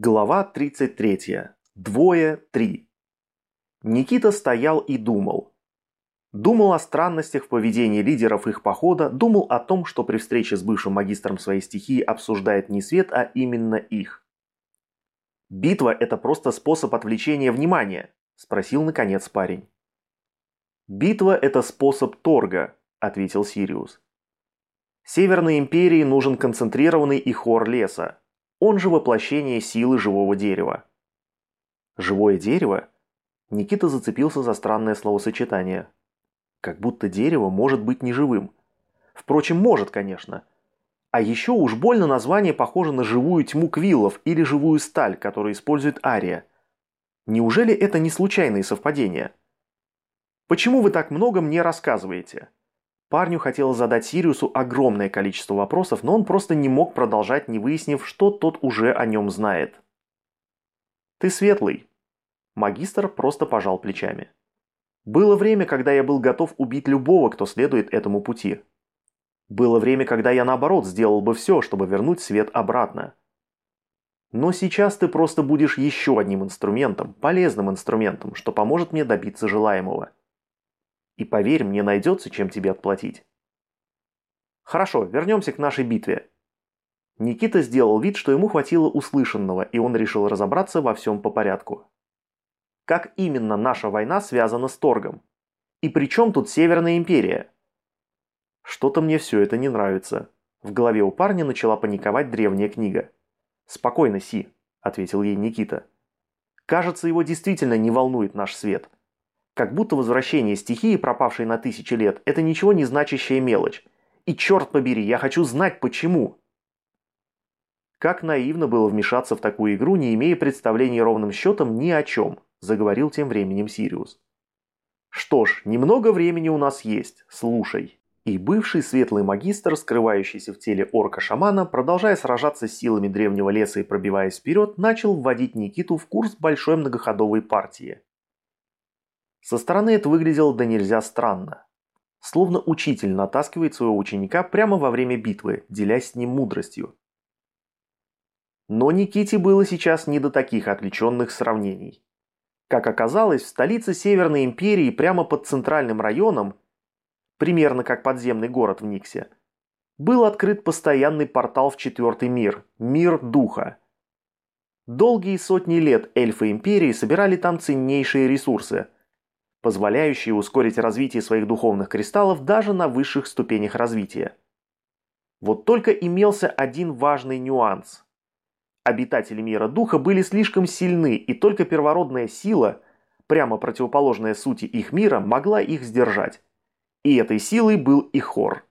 Глава 33. Двое-три. Никита стоял и думал. Думал о странностях в поведении лидеров их похода, думал о том, что при встрече с бывшим магистром своей стихии обсуждает не свет, а именно их. «Битва – это просто способ отвлечения внимания», – спросил наконец парень. «Битва – это способ торга», – ответил Сириус. Северной империи нужен концентрированный и хор леса, он же воплощение силы живого дерева. Живое дерево? Никита зацепился за странное словосочетание. Как будто дерево может быть неживым. Впрочем, может, конечно. А еще уж больно название похоже на живую тьму квиллов или живую сталь, которую использует Ария. Неужели это не случайные совпадения? Почему вы так много мне рассказываете? Парню хотелось задать Сириусу огромное количество вопросов, но он просто не мог продолжать, не выяснив, что тот уже о нем знает. «Ты светлый». Магистр просто пожал плечами. «Было время, когда я был готов убить любого, кто следует этому пути. Было время, когда я наоборот сделал бы все, чтобы вернуть свет обратно. Но сейчас ты просто будешь еще одним инструментом, полезным инструментом, что поможет мне добиться желаемого. И поверь, мне найдется, чем тебе отплатить. Хорошо, вернемся к нашей битве. Никита сделал вид, что ему хватило услышанного, и он решил разобраться во всем по порядку. Как именно наша война связана с торгом? И при чем тут Северная империя? Что-то мне все это не нравится. В голове у парня начала паниковать древняя книга. «Спокойно, Си», — ответил ей Никита. «Кажется, его действительно не волнует наш свет. Как будто возвращение стихии, пропавшей на тысячи лет, это ничего не значащая мелочь. И черт побери, я хочу знать почему. Как наивно было вмешаться в такую игру, не имея представления ровным счетом ни о чем, заговорил тем временем Сириус. Что ж, немного времени у нас есть, слушай. И бывший светлый магистр, скрывающийся в теле орка-шамана, продолжая сражаться с силами древнего леса и пробиваясь вперед, начал вводить Никиту в курс большой многоходовой партии. Со стороны это выглядело да нельзя странно. Словно учитель натаскивает своего ученика прямо во время битвы, делясь с ним мудростью. Но Никите было сейчас не до таких отвлеченных сравнений. Как оказалось, в столице Северной Империи прямо под центральным районом, примерно как подземный город в Никсе, был открыт постоянный портал в четвертый мир – мир духа. Долгие сотни лет эльфы Империи собирали там ценнейшие ресурсы – позволяющие ускорить развитие своих духовных кристаллов даже на высших ступенях развития. Вот только имелся один важный нюанс. Обитатели мира духа были слишком сильны, и только первородная сила, прямо противоположная сути их мира, могла их сдержать. И этой силой был Ихор.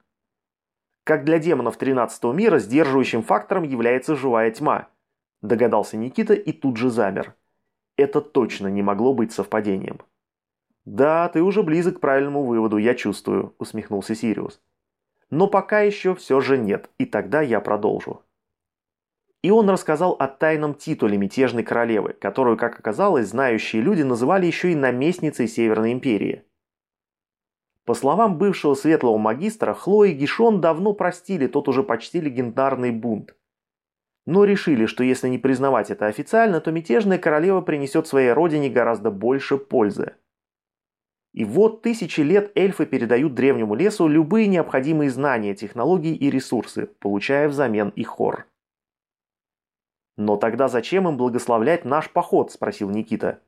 Как для демонов 13 мира, сдерживающим фактором является живая тьма. Догадался Никита и тут же замер. Это точно не могло быть совпадением. «Да, ты уже близок к правильному выводу, я чувствую», – усмехнулся Сириус. «Но пока еще все же нет, и тогда я продолжу». И он рассказал о тайном титуле мятежной королевы, которую, как оказалось, знающие люди называли еще и наместницей Северной империи. По словам бывшего светлого магистра, Хлои и Гишон давно простили тот уже почти легендарный бунт. Но решили, что если не признавать это официально, то мятежная королева принесет своей родине гораздо больше пользы. И вот тысячи лет эльфы передают древнему лесу любые необходимые знания, технологии и ресурсы, получая взамен их хор. «Но тогда зачем им благословлять наш поход?» – спросил Никита.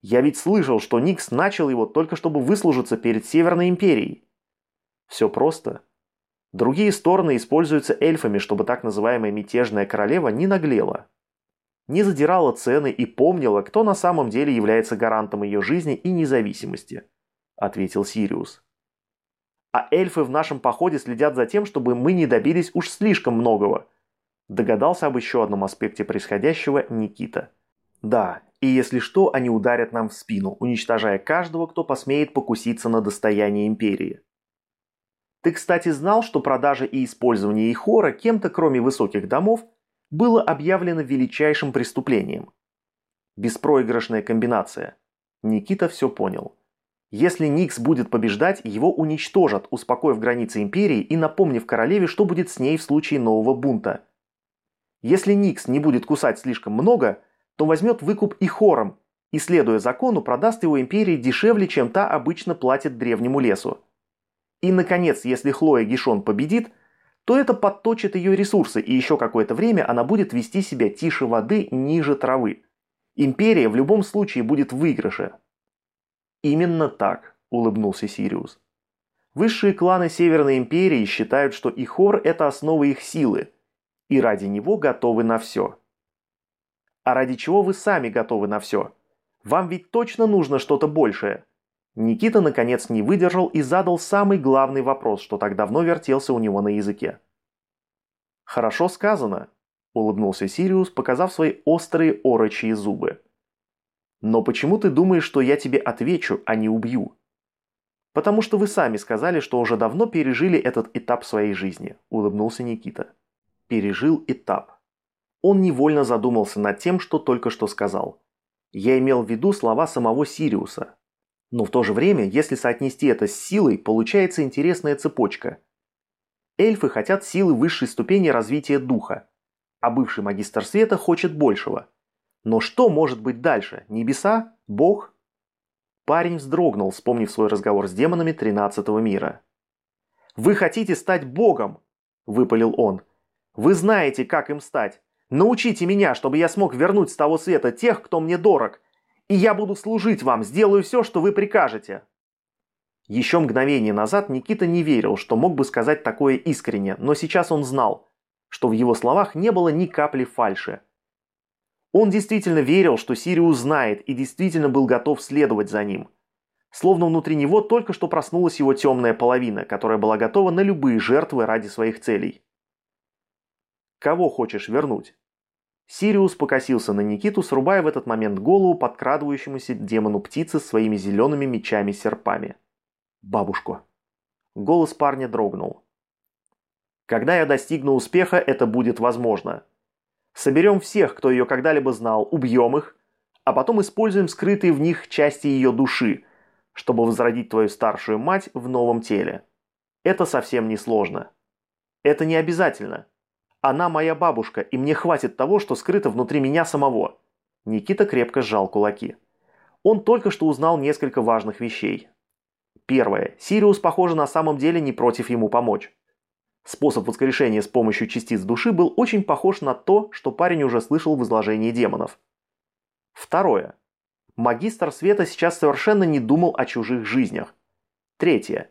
«Я ведь слышал, что Никс начал его только чтобы выслужиться перед Северной Империей». «Все просто. Другие стороны используются эльфами, чтобы так называемая мятежная королева не наглела не задирала цены и помнила, кто на самом деле является гарантом ее жизни и независимости», – ответил Сириус. «А эльфы в нашем походе следят за тем, чтобы мы не добились уж слишком многого», – догадался об еще одном аспекте происходящего Никита. «Да, и если что, они ударят нам в спину, уничтожая каждого, кто посмеет покуситься на достояние Империи». Ты, кстати, знал, что продажа и использование Ихора кем-то, кроме высоких домов, было объявлено величайшим преступлением. Беспроигрышная комбинация. Никита все понял. Если Никс будет побеждать, его уничтожат, успокоив границы империи и напомнив королеве, что будет с ней в случае нового бунта. Если Никс не будет кусать слишком много, то возьмет выкуп и хором, и, следуя закону, продаст его империи дешевле, чем та обычно платит древнему лесу. И, наконец, если Хлоя Гишон победит, то это подточит ее ресурсы, и еще какое-то время она будет вести себя тише воды, ниже травы. Империя в любом случае будет в выигрыше. Именно так, улыбнулся Сириус. Высшие кланы Северной Империи считают, что Ихор – это основа их силы, и ради него готовы на все. А ради чего вы сами готовы на все? Вам ведь точно нужно что-то большее. Никита наконец не выдержал и задал самый главный вопрос, что так давно вертелся у него на языке. «Хорошо сказано», – улыбнулся Сириус, показав свои острые орочьи зубы. «Но почему ты думаешь, что я тебе отвечу, а не убью?» «Потому что вы сами сказали, что уже давно пережили этот этап своей жизни», – улыбнулся Никита. «Пережил этап». Он невольно задумался над тем, что только что сказал. Я имел в виду слова самого Сириуса. Но в то же время, если соотнести это с силой, получается интересная цепочка. Эльфы хотят силы высшей ступени развития духа, а бывший магистр света хочет большего. Но что может быть дальше? Небеса? Бог? Парень вздрогнул, вспомнив свой разговор с демонами 13 мира. «Вы хотите стать богом!» – выпалил он. «Вы знаете, как им стать. Научите меня, чтобы я смог вернуть с того света тех, кто мне дорог. И я буду служить вам, сделаю все, что вы прикажете». Еще мгновение назад Никита не верил, что мог бы сказать такое искренне, но сейчас он знал, что в его словах не было ни капли фальши. Он действительно верил, что Сириус знает и действительно был готов следовать за ним. Словно внутри него только что проснулась его темная половина, которая была готова на любые жертвы ради своих целей. «Кого хочешь вернуть?» Сириус покосился на Никиту, срубая в этот момент голову подкрадывающемуся демону птицы своими зелеными мечами-серпами. «Бабушку». Голос парня дрогнул. «Когда я достигну успеха, это будет возможно. Соберем всех, кто ее когда-либо знал, убьем их, а потом используем скрытые в них части ее души, чтобы возродить твою старшую мать в новом теле. Это совсем не сложно. Это не обязательно. Она моя бабушка, и мне хватит того, что скрыто внутри меня самого. Никита крепко сжал кулаки. Он только что узнал несколько важных вещей. Первое. Сириус, похоже, на самом деле не против ему помочь. Способ воскрешения с помощью частиц души был очень похож на то, что парень уже слышал в изложении демонов. Второе. Магистр света сейчас совершенно не думал о чужих жизнях. Третье.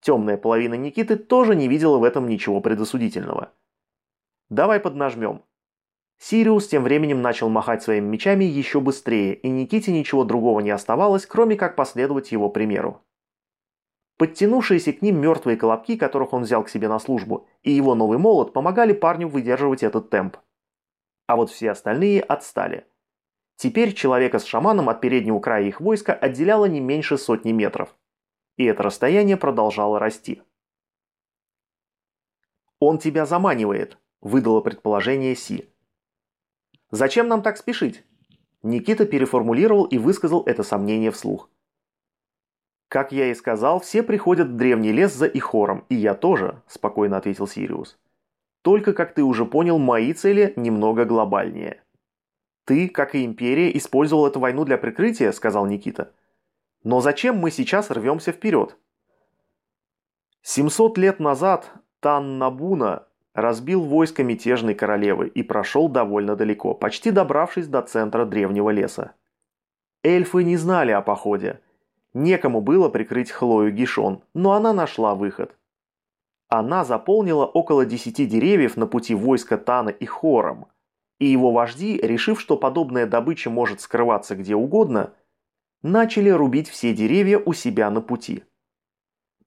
Темная половина Никиты тоже не видела в этом ничего предосудительного. Давай поднажмем. Сириус тем временем начал махать своими мечами еще быстрее, и Никите ничего другого не оставалось, кроме как последовать его примеру. Подтянувшиеся к ним мертвые колобки, которых он взял к себе на службу, и его новый молот помогали парню выдерживать этот темп. А вот все остальные отстали. Теперь человека с шаманом от переднего края их войска отделяло не меньше сотни метров. И это расстояние продолжало расти. «Он тебя заманивает», – выдало предположение Си. «Зачем нам так спешить?» Никита переформулировал и высказал это сомнение вслух. «Как я и сказал, все приходят в древний лес за Ихором, и я тоже», – спокойно ответил Сириус. «Только, как ты уже понял, мои цели немного глобальнее». «Ты, как и Империя, использовал эту войну для прикрытия», – сказал Никита. «Но зачем мы сейчас рвемся вперед?» «700 лет назад Тан Набуна разбил войско мятежной королевы и прошел довольно далеко, почти добравшись до центра древнего леса. Эльфы не знали о походе – Некому было прикрыть Хлою Гишон, но она нашла выход. Она заполнила около десяти деревьев на пути войска Тана и Хором, и его вожди, решив, что подобная добыча может скрываться где угодно, начали рубить все деревья у себя на пути.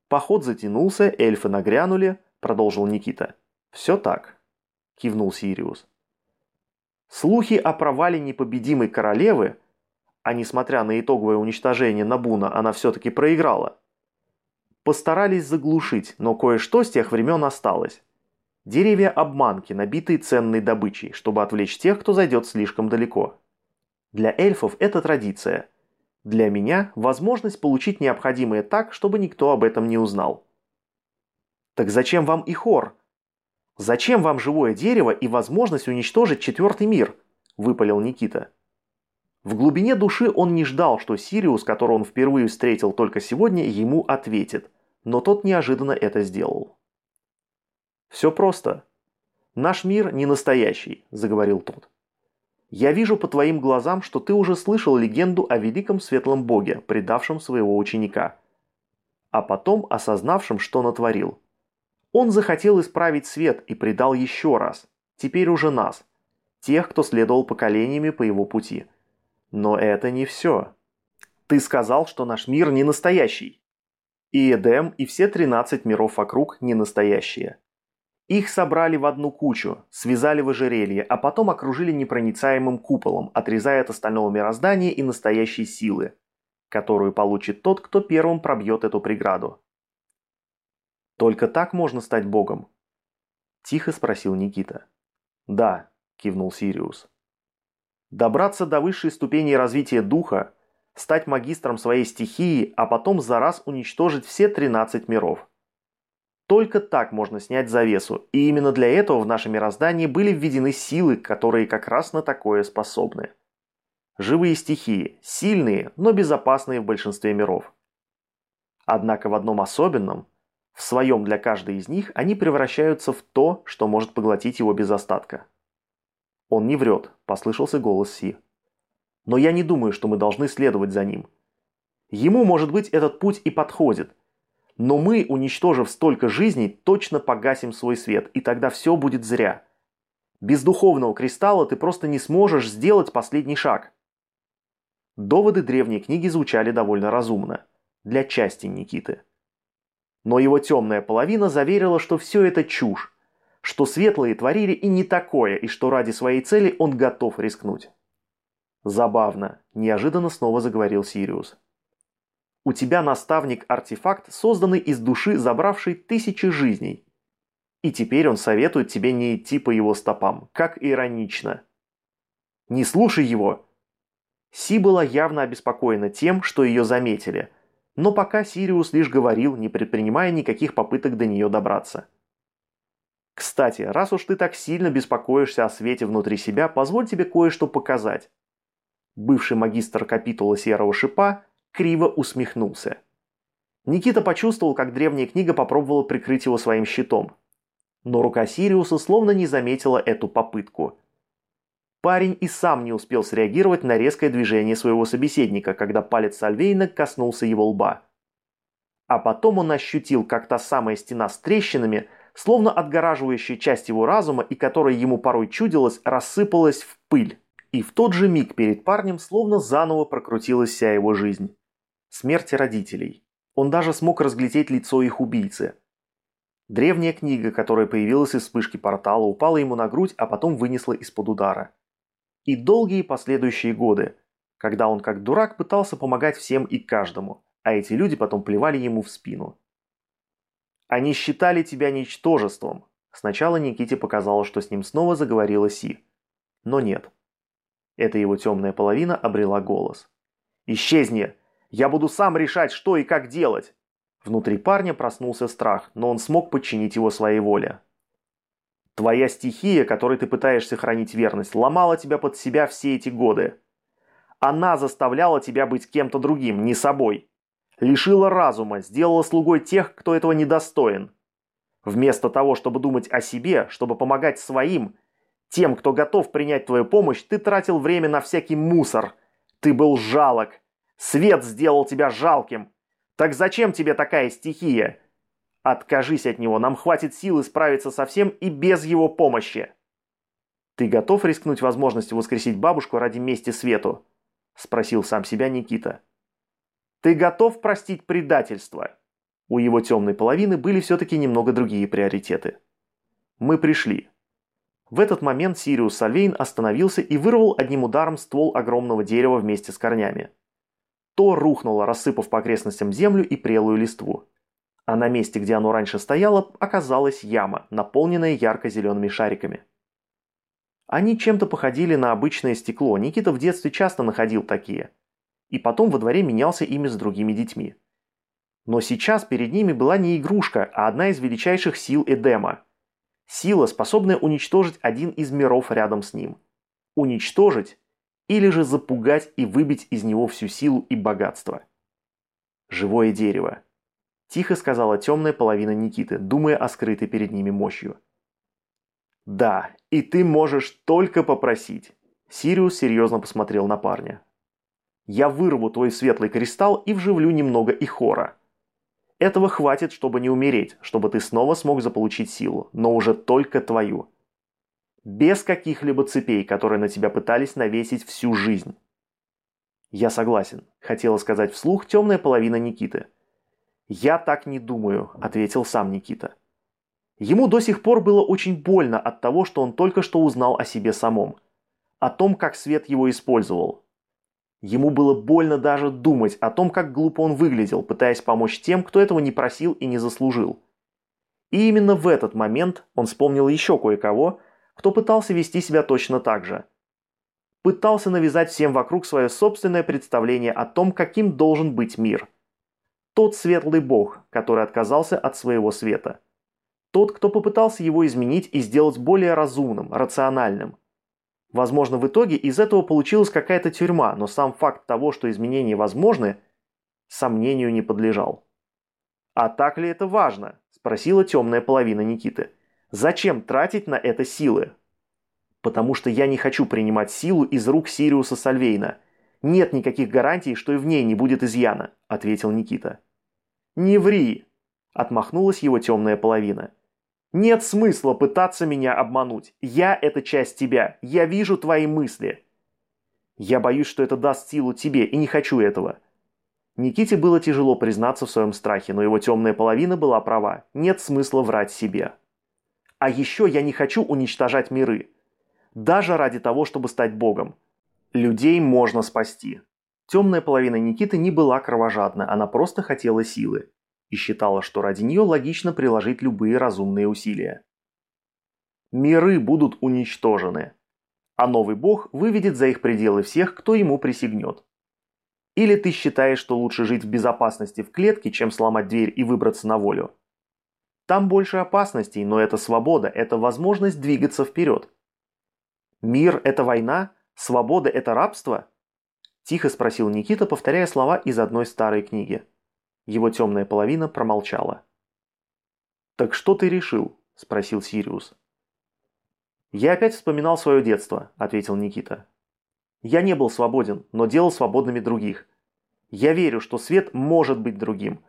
Поход затянулся, эльфы нагрянули, продолжил Никита. «Все так», – кивнул Сириус. Слухи о провале непобедимой королевы – а несмотря на итоговое уничтожение Набуна, она все-таки проиграла. Постарались заглушить, но кое-что с тех времен осталось. Деревья-обманки, набитые ценной добычей, чтобы отвлечь тех, кто зайдет слишком далеко. Для эльфов это традиция. Для меня – возможность получить необходимое так, чтобы никто об этом не узнал. Так зачем вам и хор? «Зачем вам живое дерево и возможность уничтожить четвертый мир?» – выпалил Никита. В глубине души он не ждал, что Сириус, которого он впервые встретил только сегодня, ему ответит, но тот неожиданно это сделал. «Все просто. Наш мир не настоящий», – заговорил тот. «Я вижу по твоим глазам, что ты уже слышал легенду о великом светлом боге, предавшем своего ученика, а потом осознавшем, что натворил. Он захотел исправить свет и предал еще раз, теперь уже нас, тех, кто следовал поколениями по его пути. Но это не все. Ты сказал, что наш мир не настоящий. И Эдем, и все 13 миров вокруг не настоящие. Их собрали в одну кучу, связали в ожерелье, а потом окружили непроницаемым куполом, отрезая от остального мироздания и настоящей силы, которую получит тот, кто первым пробьет эту преграду. Только так можно стать богом? Тихо спросил Никита. Да, кивнул Сириус. Добраться до высшей ступени развития духа, стать магистром своей стихии, а потом за раз уничтожить все 13 миров. Только так можно снять завесу, и именно для этого в наше мироздание были введены силы, которые как раз на такое способны. Живые стихии, сильные, но безопасные в большинстве миров. Однако в одном особенном, в своем для каждой из них, они превращаются в то, что может поглотить его без остатка. «Он не врет», – послышался голос Си. «Но я не думаю, что мы должны следовать за ним. Ему, может быть, этот путь и подходит. Но мы, уничтожив столько жизней, точно погасим свой свет, и тогда все будет зря. Без духовного кристалла ты просто не сможешь сделать последний шаг». Доводы древней книги звучали довольно разумно. Для части Никиты. Но его темная половина заверила, что все это чушь, что светлые творили и не такое, и что ради своей цели он готов рискнуть. Забавно, неожиданно снова заговорил Сириус. У тебя наставник-артефакт, созданный из души, забравший тысячи жизней. И теперь он советует тебе не идти по его стопам, как иронично. Не слушай его, Си была явно обеспокоена тем, что ее заметили, но пока Сириус лишь говорил, не предпринимая никаких попыток до нее добраться. «Кстати, раз уж ты так сильно беспокоишься о свете внутри себя, позволь тебе кое-что показать». Бывший магистр капитула Серого Шипа криво усмехнулся. Никита почувствовал, как древняя книга попробовала прикрыть его своим щитом. Но рука Сириуса словно не заметила эту попытку – Парень и сам не успел среагировать на резкое движение своего собеседника, когда палец Сальвейна коснулся его лба. А потом он ощутил, как та самая стена с трещинами, словно отгораживающая часть его разума и которая ему порой чудилась, рассыпалась в пыль. И в тот же миг перед парнем словно заново прокрутилась вся его жизнь. Смерть родителей. Он даже смог разглядеть лицо их убийцы. Древняя книга, которая появилась из вспышки портала, упала ему на грудь, а потом вынесла из-под удара и долгие последующие годы, когда он как дурак пытался помогать всем и каждому, а эти люди потом плевали ему в спину. Они считали тебя ничтожеством. Сначала Никите показалось, что с ним снова заговорила Си. Но нет. Это его темная половина обрела голос. «Исчезни! Я буду сам решать, что и как делать!» Внутри парня проснулся страх, но он смог подчинить его своей воле. Твоя стихия, которой ты пытаешься хранить верность, ломала тебя под себя все эти годы. Она заставляла тебя быть кем-то другим, не собой. Лишила разума, сделала слугой тех, кто этого недостоин. Вместо того, чтобы думать о себе, чтобы помогать своим, тем, кто готов принять твою помощь, ты тратил время на всякий мусор. Ты был жалок. Свет сделал тебя жалким. Так зачем тебе такая стихия? Откажись от него, нам хватит силы справиться со всем и без его помощи. Ты готов рискнуть возможностью воскресить бабушку ради мести Свету? Спросил сам себя Никита. Ты готов простить предательство? У его темной половины были все-таки немного другие приоритеты. Мы пришли. В этот момент Сириус Сальвейн остановился и вырвал одним ударом ствол огромного дерева вместе с корнями. То рухнуло, рассыпав по окрестностям землю и прелую листву а на месте, где оно раньше стояло, оказалась яма, наполненная ярко-зелеными шариками. Они чем-то походили на обычное стекло, Никита в детстве часто находил такие. И потом во дворе менялся ими с другими детьми. Но сейчас перед ними была не игрушка, а одна из величайших сил Эдема. Сила, способная уничтожить один из миров рядом с ним. Уничтожить или же запугать и выбить из него всю силу и богатство. Живое дерево. Тихо сказала темная половина Никиты, думая о скрытой перед ними мощью. «Да, и ты можешь только попросить». Сириус серьезно посмотрел на парня. «Я вырву твой светлый кристалл и вживлю немного ихора. Этого хватит, чтобы не умереть, чтобы ты снова смог заполучить силу, но уже только твою. Без каких-либо цепей, которые на тебя пытались навесить всю жизнь. Я согласен, хотела сказать вслух темная половина Никиты. Я так не думаю, ответил сам Никита. Ему до сих пор было очень больно от того, что он только что узнал о себе самом. О том, как свет его использовал, Ему было больно даже думать о том, как глупо он выглядел, пытаясь помочь тем, кто этого не просил и не заслужил. И именно в этот момент он вспомнил еще кое-кого, кто пытался вести себя точно так же. Пытался навязать всем вокруг свое собственное представление о том, каким должен быть мир. Тот светлый бог, который отказался от своего света. Тот, кто попытался его изменить и сделать более разумным, рациональным – Возможно, в итоге из этого получилась какая-то тюрьма, но сам факт того, что изменения возможны, сомнению не подлежал. «А так ли это важно?» – спросила темная половина Никиты. «Зачем тратить на это силы?» «Потому что я не хочу принимать силу из рук Сириуса Сальвейна. Нет никаких гарантий, что и в ней не будет изъяна», – ответил Никита. «Не ври!» – отмахнулась его темная половина. Нет смысла пытаться меня обмануть. Я – это часть тебя. Я вижу твои мысли. Я боюсь, что это даст силу тебе, и не хочу этого. Никите было тяжело признаться в своем страхе, но его темная половина была права. Нет смысла врать себе. А еще я не хочу уничтожать миры. Даже ради того, чтобы стать богом. Людей можно спасти. Темная половина Никиты не была кровожадна, она просто хотела силы и считала, что ради нее логично приложить любые разумные усилия. Миры будут уничтожены, а новый бог выведет за их пределы всех, кто ему присягнет. Или ты считаешь, что лучше жить в безопасности в клетке, чем сломать дверь и выбраться на волю? Там больше опасностей, но это свобода, это возможность двигаться вперед. Мир – это война? Свобода – это рабство? Тихо спросил Никита, повторяя слова из одной старой книги. Его темная половина промолчала. «Так что ты решил?» – спросил Сириус. «Я опять вспоминал свое детство», – ответил Никита. «Я не был свободен, но делал свободными других. Я верю, что свет может быть другим,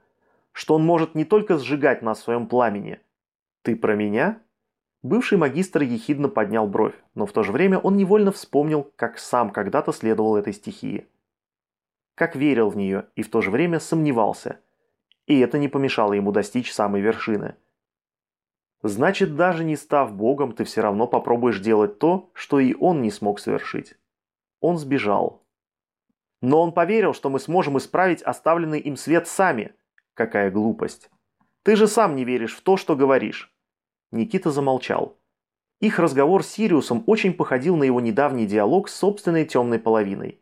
что он может не только сжигать нас в своем пламени. Ты про меня?» Бывший магистр ехидно поднял бровь, но в то же время он невольно вспомнил, как сам когда-то следовал этой стихии. Как верил в нее и в то же время сомневался – и это не помешало ему достичь самой вершины. Значит, даже не став богом, ты все равно попробуешь делать то, что и он не смог совершить. Он сбежал. Но он поверил, что мы сможем исправить оставленный им свет сами. Какая глупость. Ты же сам не веришь в то, что говоришь. Никита замолчал. Их разговор с Сириусом очень походил на его недавний диалог с собственной темной половиной.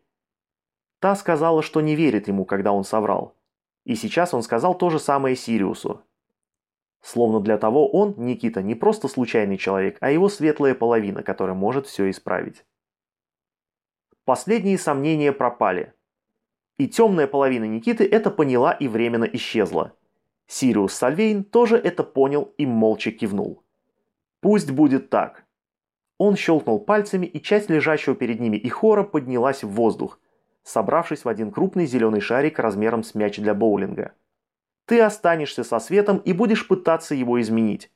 Та сказала, что не верит ему, когда он соврал. И сейчас он сказал то же самое Сириусу. Словно для того он, Никита, не просто случайный человек, а его светлая половина, которая может все исправить. Последние сомнения пропали. И темная половина Никиты это поняла и временно исчезла. Сириус Сальвейн тоже это понял и молча кивнул. Пусть будет так. Он щелкнул пальцами, и часть лежащего перед ними Ихора поднялась в воздух, собравшись в один крупный зеленый шарик размером с мяч для боулинга. Ты останешься со светом и будешь пытаться его изменить.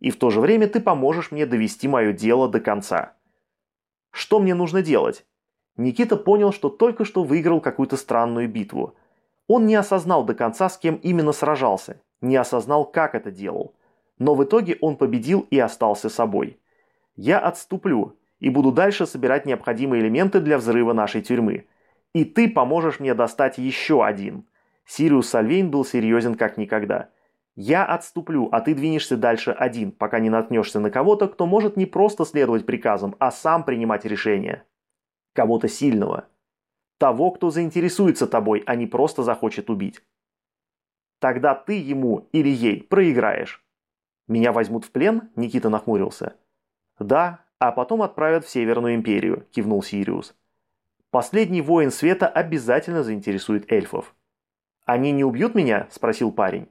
И в то же время ты поможешь мне довести мое дело до конца. Что мне нужно делать? Никита понял, что только что выиграл какую-то странную битву. Он не осознал до конца, с кем именно сражался, не осознал, как это делал. Но в итоге он победил и остался собой. Я отступлю и буду дальше собирать необходимые элементы для взрыва нашей тюрьмы – и ты поможешь мне достать еще один. Сириус Сальвейн был серьезен как никогда. Я отступлю, а ты двинешься дальше один, пока не наткнешься на кого-то, кто может не просто следовать приказам, а сам принимать решения. Кого-то сильного. Того, кто заинтересуется тобой, а не просто захочет убить. Тогда ты ему или ей проиграешь. «Меня возьмут в плен?» – Никита нахмурился. «Да, а потом отправят в Северную Империю», – кивнул Сириус. «Последний воин света обязательно заинтересует эльфов». «Они не убьют меня?» – спросил парень.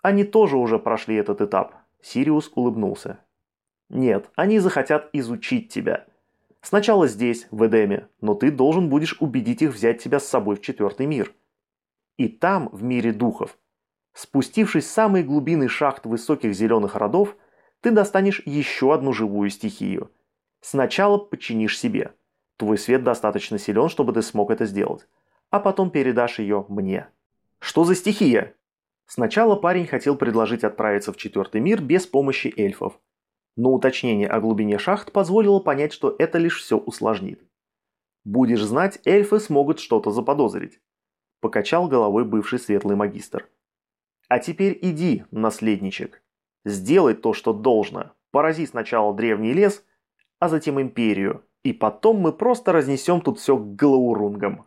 «Они тоже уже прошли этот этап», – Сириус улыбнулся. «Нет, они захотят изучить тебя. Сначала здесь, в Эдеме, но ты должен будешь убедить их взять тебя с собой в четвертый мир. И там, в мире духов, спустившись в самые глубины шахт высоких зеленых родов, ты достанешь еще одну живую стихию. Сначала подчинишь себе. Твой свет достаточно силен, чтобы ты смог это сделать. А потом передашь ее мне. Что за стихия? Сначала парень хотел предложить отправиться в четвертый мир без помощи эльфов, но уточнение о глубине шахт позволило понять, что это лишь все усложнит. «Будешь знать, эльфы смогут что-то заподозрить», – покачал головой бывший светлый магистр. «А теперь иди, наследничек. Сделай то, что должно. Порази сначала древний лес, а затем империю, и потом мы просто разнесем тут все к галаурунгам».